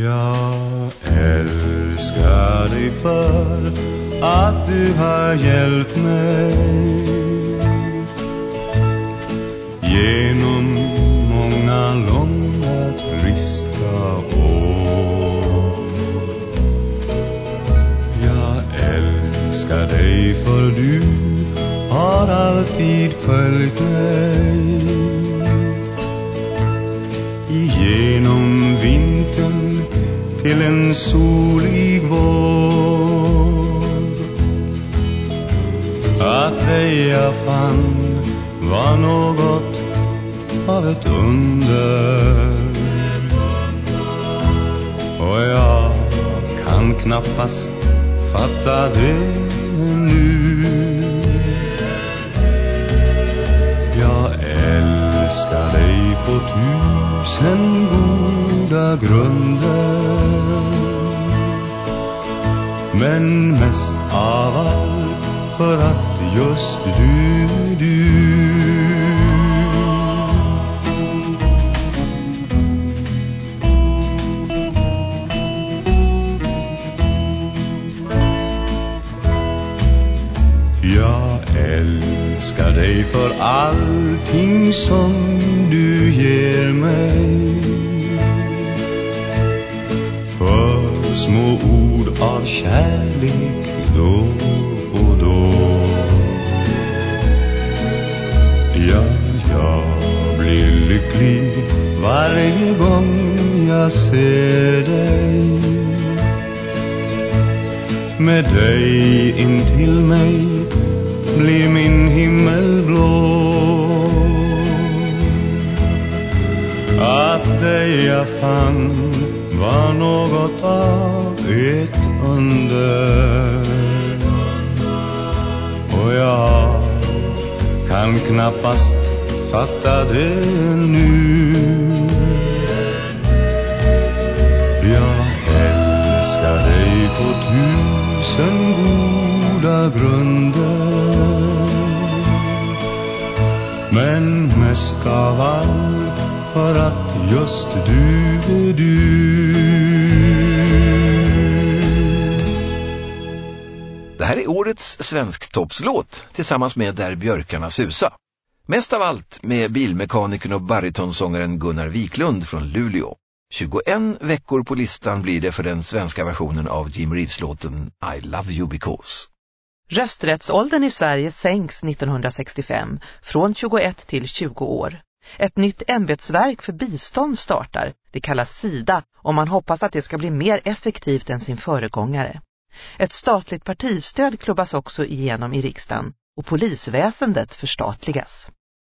Jag älskar dig för att du har hjälpt mig genom många långa trista år. Jag älskar dig för du har alltid följt mig till en solig vår. Att dig jag fann var något av ett under. Och jag kan knappast fatta det nu. Jag älskar dig på tusen goda grunder. Men mest av allt för att just du är du. Jag älskar dig för allting som du ger mig små ord av kärlek då och då. Ja, jag blir lycklig varje gång jag ser dig. Med dig intill mig blir min himmel blå. Att dig jag fann var något av ett under. Och jag kan knappast fatta det nu. Jag älskar dig på tusen goda grunder. Men mest av allt för att just du är du Det här är årets svensktoppslåt tillsammans med Där björkarna susa. Mest av allt med bilmekanikern och baritonsångaren Gunnar Wiklund från Luleå. 21 veckor på listan blir det för den svenska versionen av Jim Reeves-låten I Love You Because. Rösträttsåldern i Sverige sänks 1965 från 21 till 20 år. Ett nytt ämbetsverk för bistånd startar, det kallas SIDA och man hoppas att det ska bli mer effektivt än sin föregångare. Ett statligt partistöd klubbas också igenom i riksdagen och polisväsendet förstatligas.